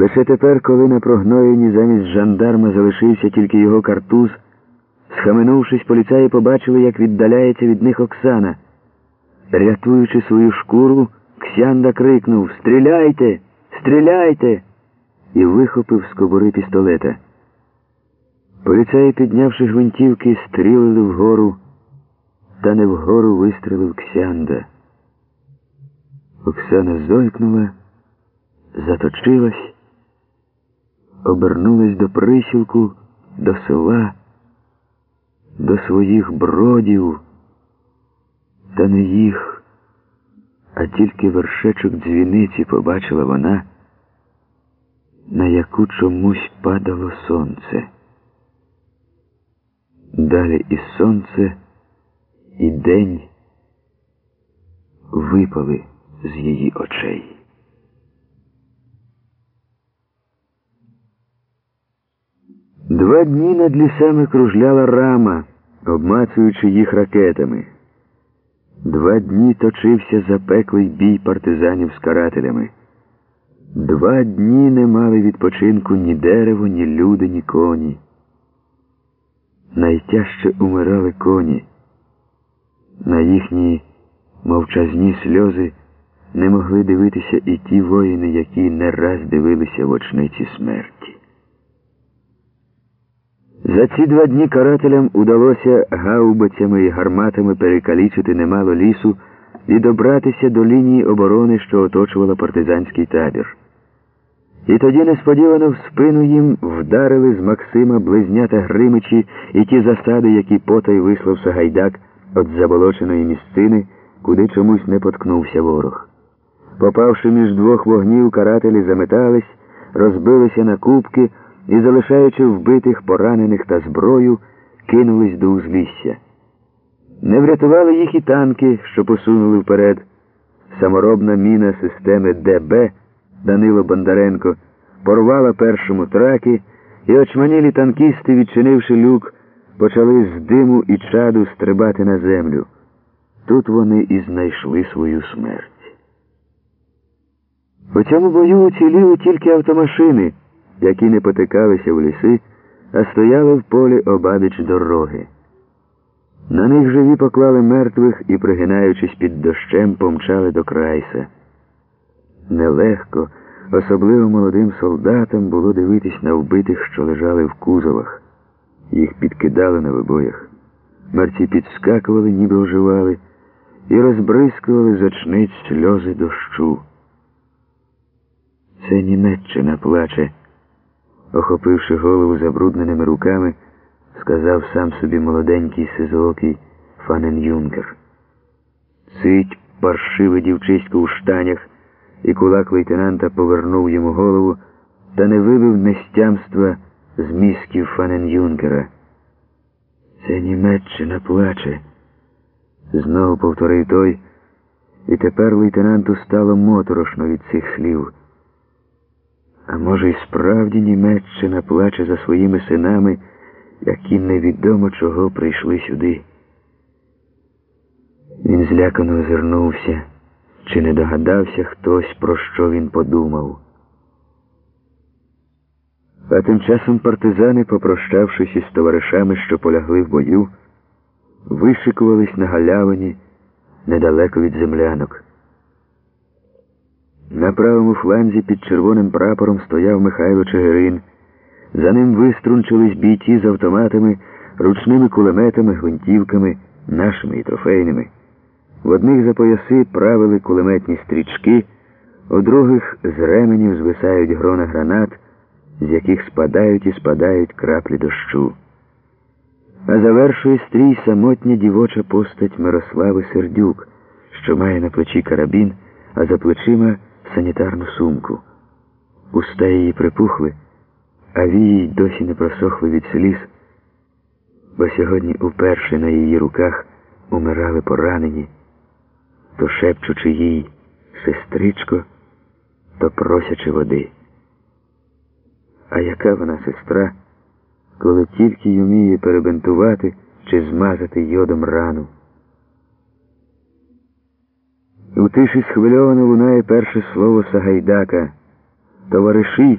Лише тепер, коли на прогноєнні замість жандарма залишився тільки його картуз, схаменувшись, поліцаї побачили, як віддаляється від них Оксана. Рятуючи свою шкуру, Ксянда крикнув Стріляйте! Стріляйте! і вихопив з кобури пістолета. Поліцаї, піднявши гвинтівки, стрілили вгору, та не вгору вистрелив Ксянда. Оксана зойкнула, заточилась, обернулась до присілку, до села, до своїх бродів, та не їх, а тільки вершечок дзвіниці побачила вона, на яку чомусь падало сонце. Далі і сонце, і день випали з її очей. Два дні над лісами кружляла рама, обмацуючи їх ракетами. Два дні точився запеклий бій партизанів з карателями. Два дні не мали відпочинку ні дерево, ні люди, ні коні. Найтяжче умирали коні. На їхні мовчазні сльози не могли дивитися і ті воїни, які не раз дивилися в очниці смерті. За ці два дні карателям удалося гаубицями і гарматами перекалічити немало лісу і добратися до лінії оборони, що оточувала партизанський табір. І тоді несподівано в спину їм вдарили з Максима близнята Гримичі і ті засади, які потай вислав Сагайдак від заболоченої місцини, куди чомусь не поткнувся ворог. Попавши між двох вогнів, карателі заметались, розбилися на кубки і, залишаючи вбитих, поранених та зброю, кинулись до узлісся. Не врятували їх і танки, що посунули вперед. Саморобна міна системи ДБ Данило Бондаренко порвала першому траки, і очманілі танкісти, відчинивши люк, почали з диму і чаду стрибати на землю. Тут вони і знайшли свою смерть. У цьому бою уціліли тільки автомашини, які не потикалися в ліси, а стояли в полі обабіч дороги. На них живі поклали мертвих і, пригинаючись під дощем, помчали до крайса. Нелегко, особливо молодим солдатам, було дивитись на вбитих, що лежали в кузовах. Їх підкидали на вибоях. Мерці підскакували, ніби оживали, і розбризкували з очниць сльози дощу. Це Німеччина плаче, охопивши голову забрудненими руками, сказав сам собі молоденький сизоокий Фанен Юнкер. Цить паршиве дівчисько у штанях, і кулак лейтенанта повернув йому голову та не вибив нестямства з мізків Фанен Юнкера. Це Німеччина плаче, знову повторив той, і тепер лейтенанту стало моторошно від цих слів. А може, і справді Німеччина плаче за своїми синами, які невідомо чого прийшли сюди. Він злякано озирнувся, чи не догадався хтось, про що він подумав. А тим часом партизани, попрощавшись із товаришами, що полягли в бою, вишикувались на галявині недалеко від землянок. На правому фланзі під червоним прапором стояв Михайло Чигирин. За ним виструнчились бійці з автоматами, ручними кулеметами, гвинтівками, нашими і трофейними. В одних за пояси правили кулеметні стрічки, у других з ременів звисають грона гранат, з яких спадають і спадають краплі дощу. А завершує стрій самотня дівоча постать Мирослави Сердюк, що має на плечі карабін, а за плечима санітарну сумку. Уста її припухли, а вії досі не просохли від сліз, бо сьогодні уперше на її руках умирали поранені, то шепчучи їй сестричко, то просячи води. А яка вона сестра, коли тільки й уміє перебинтувати чи змазати йодом рану? У тиші схвильовано лунає перше слово Сагайдака. Товариші.